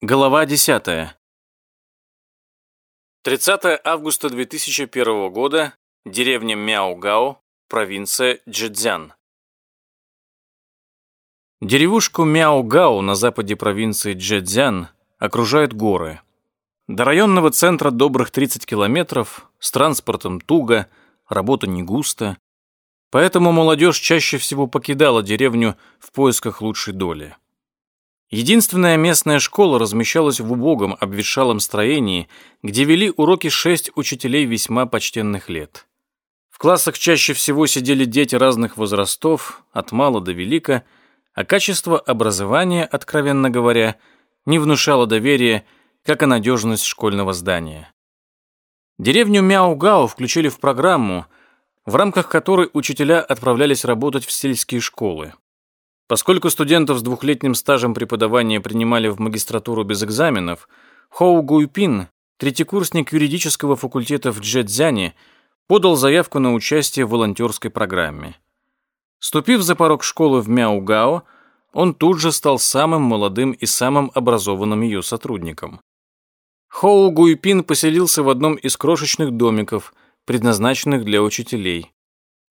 Глава 10. 30 августа 2001 года. Деревня Мяугао, провинция Джэцзян. Деревушку Мяугао на западе провинции Джэцзян окружают горы. До районного центра добрых 30 километров, с транспортом туго, работа не густо. Поэтому молодежь чаще всего покидала деревню в поисках лучшей доли. Единственная местная школа размещалась в убогом обветшалом строении, где вели уроки шесть учителей весьма почтенных лет. В классах чаще всего сидели дети разных возрастов, от мала до велика, а качество образования, откровенно говоря, не внушало доверия, как и надежность школьного здания. Деревню Мяугао включили в программу, в рамках которой учителя отправлялись работать в сельские школы. Поскольку студентов с двухлетним стажем преподавания принимали в магистратуру без экзаменов, Хоу Гуйпин, третьекурсник юридического факультета в Джэцзяне, подал заявку на участие в волонтерской программе. Ступив за порог школы в Мяугао, он тут же стал самым молодым и самым образованным ее сотрудником. Хоу Гуйпин поселился в одном из крошечных домиков, предназначенных для учителей.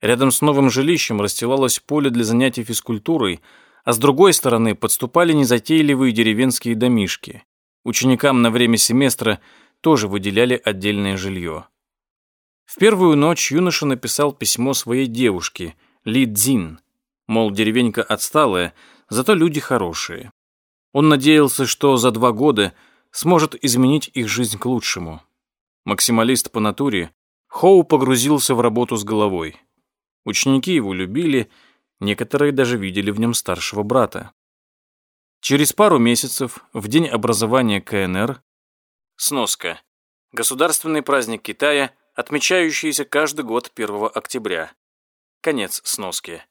Рядом с новым жилищем расстилалось поле для занятий физкультурой, а с другой стороны подступали незатейливые деревенские домишки. Ученикам на время семестра тоже выделяли отдельное жилье. В первую ночь юноша написал письмо своей девушке, Ли Цзин, мол, деревенька отсталая, зато люди хорошие. Он надеялся, что за два года сможет изменить их жизнь к лучшему. Максималист по натуре, Хоу погрузился в работу с головой. Ученики его любили, некоторые даже видели в нем старшего брата. Через пару месяцев, в день образования КНР, сноска, государственный праздник Китая, отмечающийся каждый год 1 октября. Конец сноски.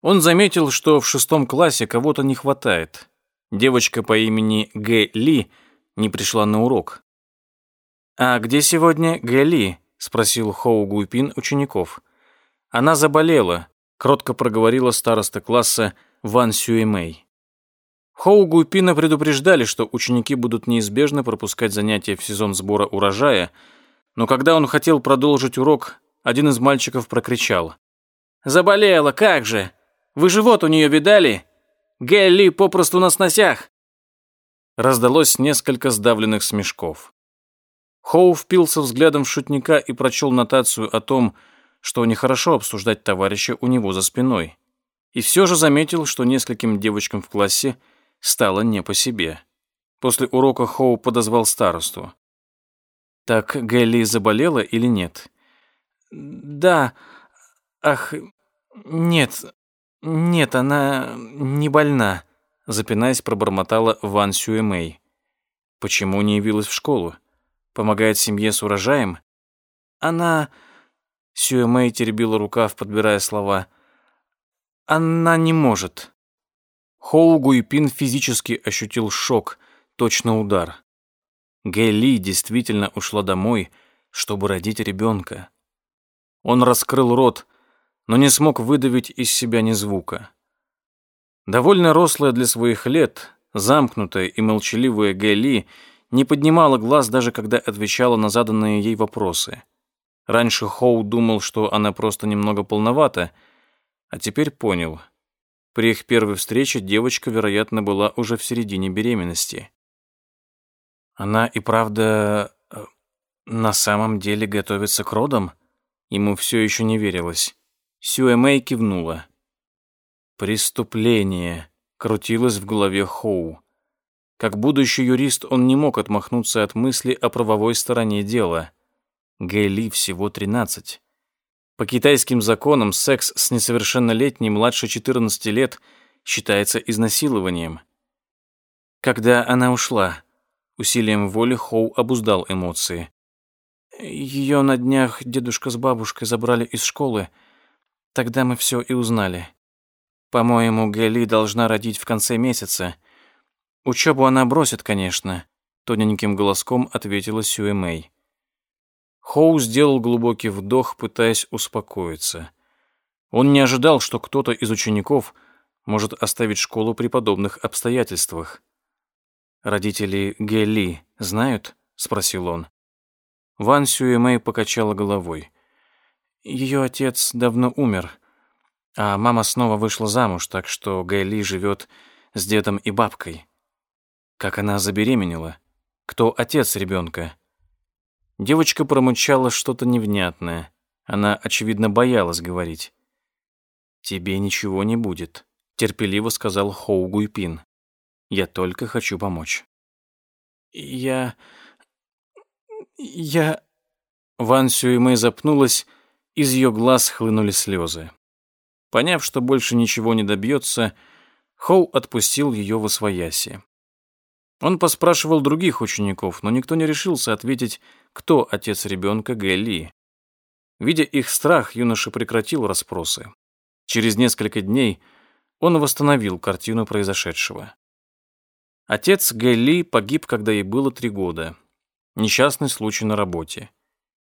Он заметил, что в шестом классе кого-то не хватает. Девочка по имени Г. Ли не пришла на урок. «А где сегодня Г. Ли?» — спросил Хоу Гуйпин учеников. Она заболела, кротко проговорила староста класса Ван Сюэмэй. Хоу Гуйпина предупреждали, что ученики будут неизбежно пропускать занятия в сезон сбора урожая, но когда он хотел продолжить урок, один из мальчиков прокричал. «Заболела, как же! Вы живот у нее видали? Гелли попросту на сносях!» Раздалось несколько сдавленных смешков. Хоу впился взглядом в шутника и прочел нотацию о том, что нехорошо обсуждать товарища у него за спиной. И все же заметил, что нескольким девочкам в классе стало не по себе. После урока Хоу подозвал старосту. «Так Гэлли заболела или нет?» «Да. Ах, нет. Нет, она не больна», запинаясь, пробормотала Ван Сюэмэй. «Почему не явилась в школу? Помогает семье с урожаем?» «Она...» Сюэ Мэй теребила рукав, подбирая слова. «Она не может». Хоу Гуйпин физически ощутил шок, точно удар. Гэ Ли действительно ушла домой, чтобы родить ребенка. Он раскрыл рот, но не смог выдавить из себя ни звука. Довольно рослая для своих лет, замкнутая и молчаливая Гэ Ли не поднимала глаз даже когда отвечала на заданные ей вопросы. Раньше Хоу думал, что она просто немного полновата, а теперь понял. При их первой встрече девочка, вероятно, была уже в середине беременности. Она и правда э, на самом деле готовится к родам? Ему все еще не верилось. Сюэ кивнула. «Преступление», — крутилось в голове Хоу. Как будущий юрист он не мог отмахнуться от мысли о правовой стороне дела — Гэйли всего 13. По китайским законам секс с несовершеннолетней младше 14 лет считается изнасилованием. Когда она ушла, усилием воли Хоу обуздал эмоции. Ее на днях дедушка с бабушкой забрали из школы. Тогда мы все и узнали. По-моему, Гэли должна родить в конце месяца. Учебу она бросит, конечно, тоненьким голоском ответила Сюэ Мэй. Хоу сделал глубокий вдох, пытаясь успокоиться. Он не ожидал, что кто-то из учеников может оставить школу при подобных обстоятельствах. Родители Гелли знают?» — спросил он. Ван Сюэмэй покачала головой. Ее отец давно умер, а мама снова вышла замуж, так что Гайли живет с дедом и бабкой. Как она забеременела? Кто отец ребенка? Девочка промычала что-то невнятное. Она, очевидно, боялась говорить. «Тебе ничего не будет», — терпеливо сказал Хоу Гуйпин. «Я только хочу помочь». «Я... я...» Ван Сюэмэй запнулась, из ее глаз хлынули слезы. Поняв, что больше ничего не добьется, Хоу отпустил ее во свояси. Он поспрашивал других учеников, но никто не решился ответить, кто отец ребенка Гэлли. Видя их страх, юноша прекратил расспросы. Через несколько дней он восстановил картину произошедшего. Отец Гэлли погиб, когда ей было три года. Несчастный случай на работе.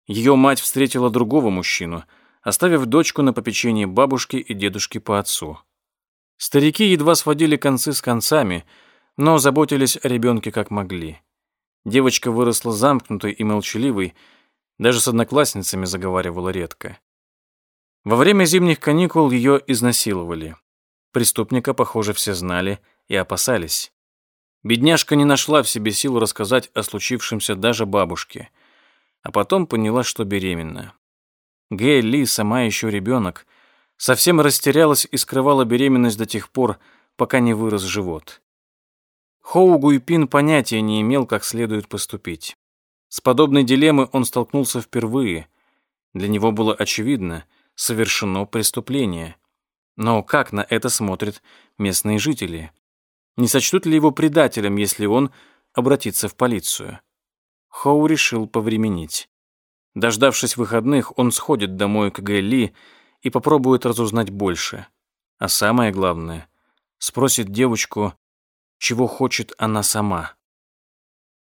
Ее мать встретила другого мужчину, оставив дочку на попечении бабушки и дедушки по отцу. Старики едва сводили концы с концами – но заботились о ребенке как могли. Девочка выросла замкнутой и молчаливой, даже с одноклассницами заговаривала редко. Во время зимних каникул ее изнасиловали. Преступника, похоже, все знали и опасались. Бедняжка не нашла в себе сил рассказать о случившемся даже бабушке, а потом поняла, что беременна. Гэй Ли, сама еще ребенок, совсем растерялась и скрывала беременность до тех пор, пока не вырос живот. Хоу Гуйпин понятия не имел, как следует поступить. С подобной дилеммой он столкнулся впервые. Для него было очевидно, совершено преступление. Но как на это смотрят местные жители? Не сочтут ли его предателем, если он обратится в полицию? Хоу решил повременить. Дождавшись выходных, он сходит домой к Гэлли и попробует разузнать больше. А самое главное, спросит девочку, чего хочет она сама.